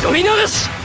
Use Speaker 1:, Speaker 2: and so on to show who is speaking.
Speaker 1: 忍び流し